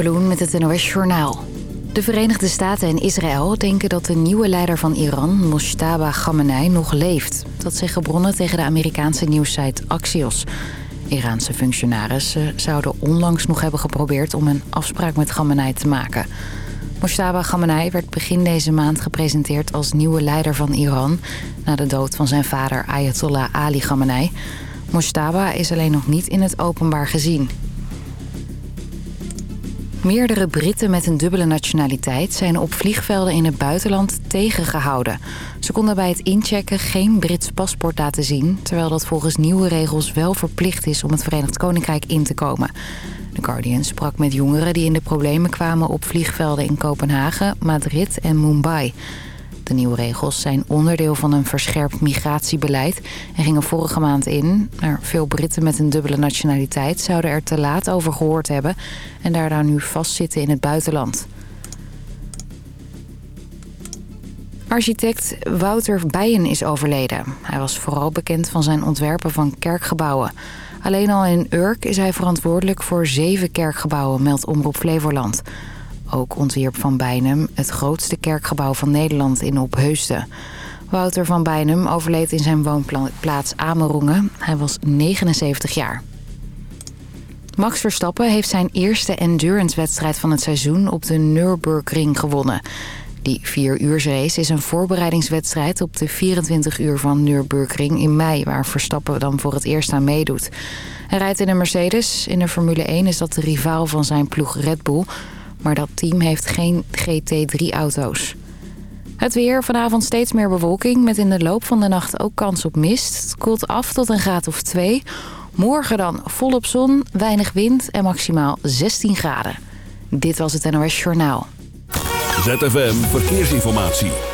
Bloen met het NOS Journaal. De Verenigde Staten en Israël denken dat de nieuwe leider van Iran, Moshtaba Khamenei, nog leeft. Dat zeggen bronnen tegen de Amerikaanse nieuwssite Axios. Iraanse functionarissen zouden onlangs nog hebben geprobeerd om een afspraak met Khamenei te maken. Moshtaba Khamenei werd begin deze maand gepresenteerd als nieuwe leider van Iran... na de dood van zijn vader Ayatollah Ali Khamenei. Moshtaba is alleen nog niet in het openbaar gezien. Meerdere Britten met een dubbele nationaliteit zijn op vliegvelden in het buitenland tegengehouden. Ze konden bij het inchecken geen Brits paspoort laten zien... terwijl dat volgens nieuwe regels wel verplicht is om het Verenigd Koninkrijk in te komen. The Guardian sprak met jongeren die in de problemen kwamen op vliegvelden in Kopenhagen, Madrid en Mumbai... De nieuwe regels zijn onderdeel van een verscherpt migratiebeleid... en gingen vorige maand in. Maar veel Britten met een dubbele nationaliteit zouden er te laat over gehoord hebben... en daardoor nu vastzitten in het buitenland. Architect Wouter Bijen is overleden. Hij was vooral bekend van zijn ontwerpen van kerkgebouwen. Alleen al in Urk is hij verantwoordelijk voor zeven kerkgebouwen, meldt Omroep Flevoland... Ook ontwierp Van Bijnem het grootste kerkgebouw van Nederland in Opheusden. Wouter van Bijnem overleed in zijn woonplaats Amerongen. Hij was 79 jaar. Max Verstappen heeft zijn eerste endurance-wedstrijd van het seizoen op de Nürburgring gewonnen. Die 4 uur race is een voorbereidingswedstrijd op de 24 uur van Nürburgring in mei... waar Verstappen dan voor het eerst aan meedoet. Hij rijdt in een Mercedes. In de Formule 1 is dat de rivaal van zijn ploeg Red Bull... Maar dat team heeft geen GT3-auto's. Het weer, vanavond steeds meer bewolking... met in de loop van de nacht ook kans op mist. Het koelt af tot een graad of 2. Morgen dan volop zon, weinig wind en maximaal 16 graden. Dit was het NOS Journaal. ZFM Verkeersinformatie.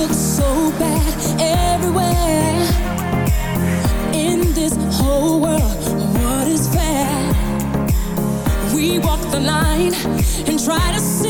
look so bad everywhere in this whole world. What is fair? We walk the line and try to see.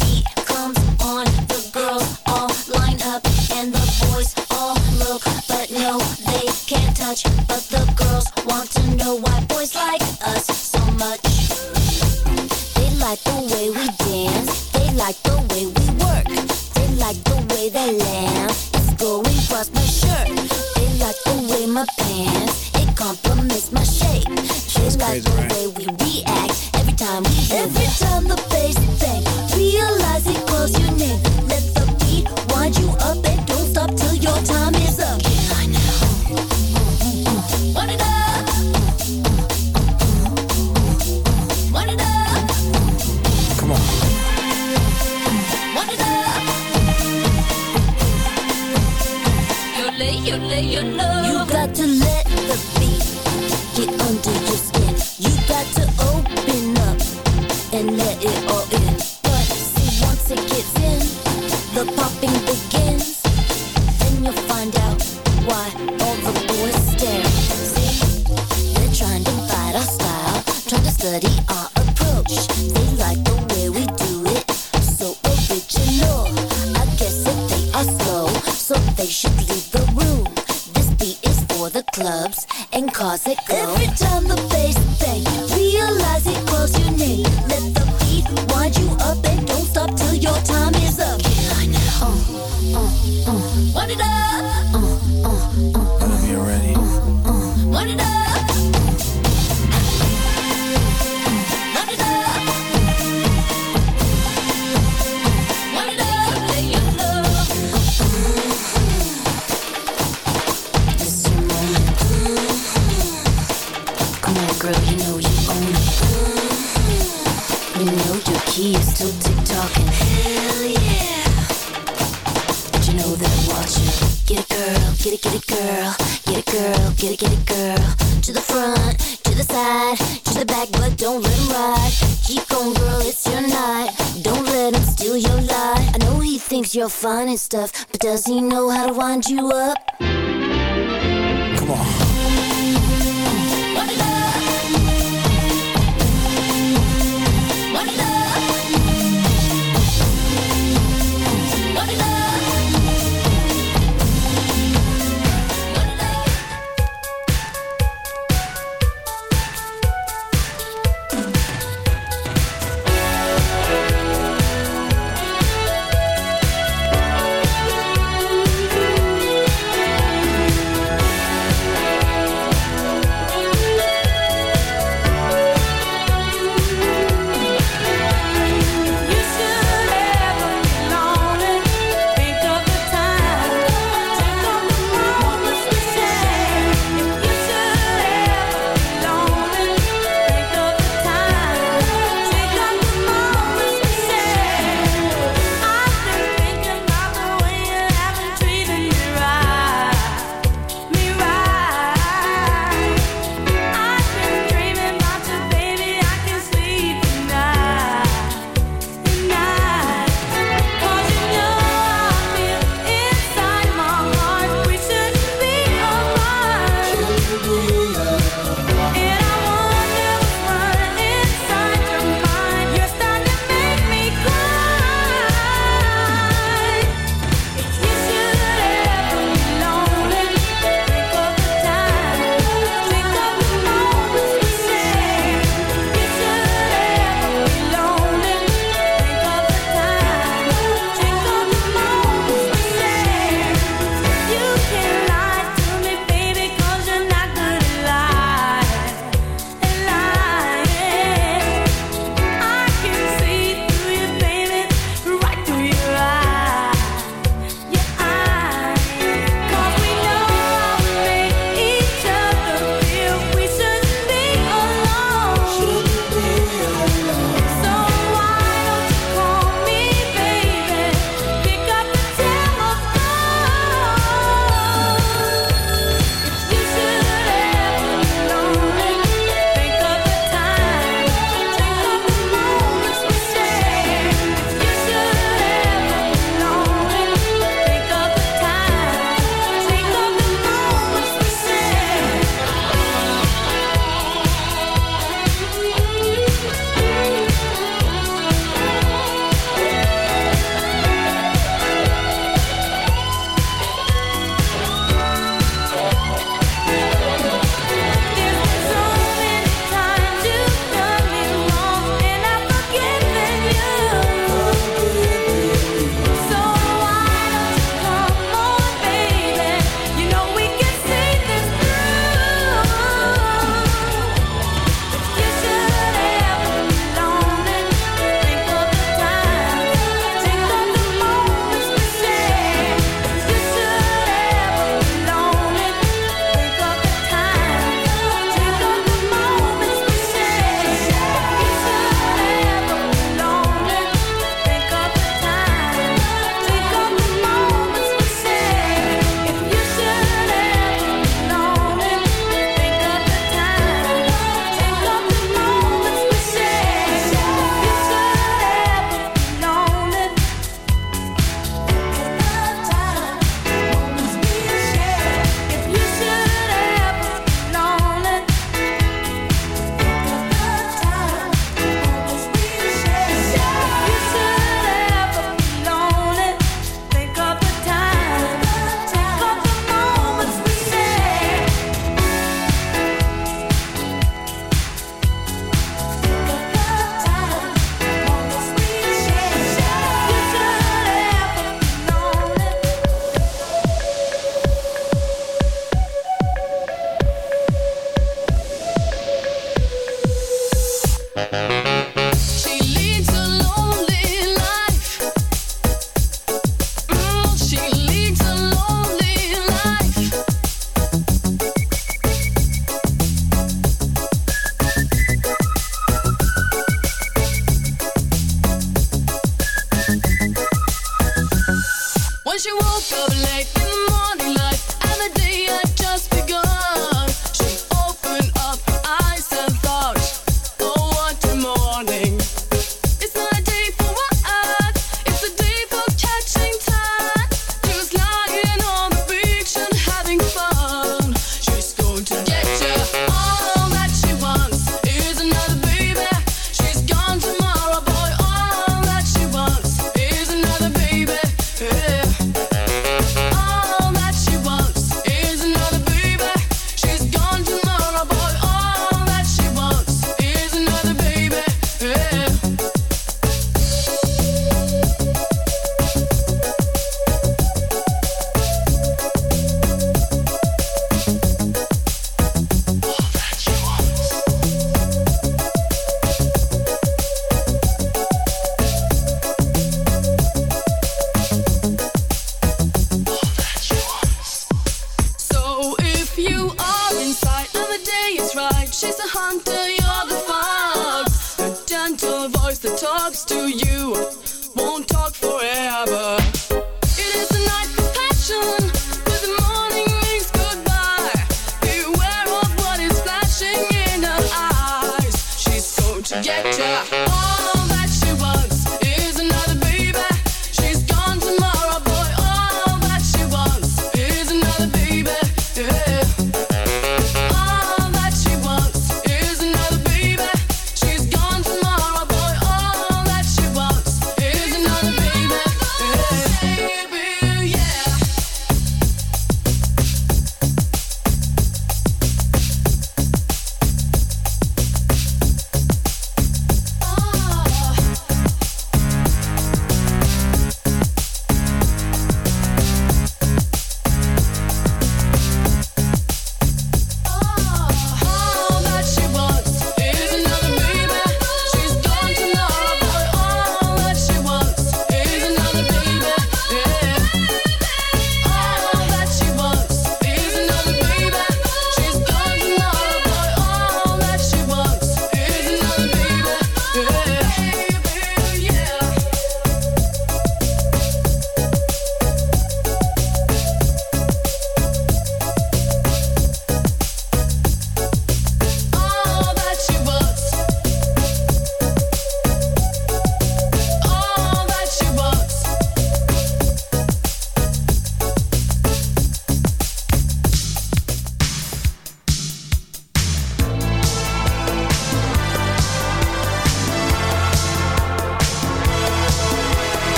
bitch. funny stuff, but does he know how to wind you up?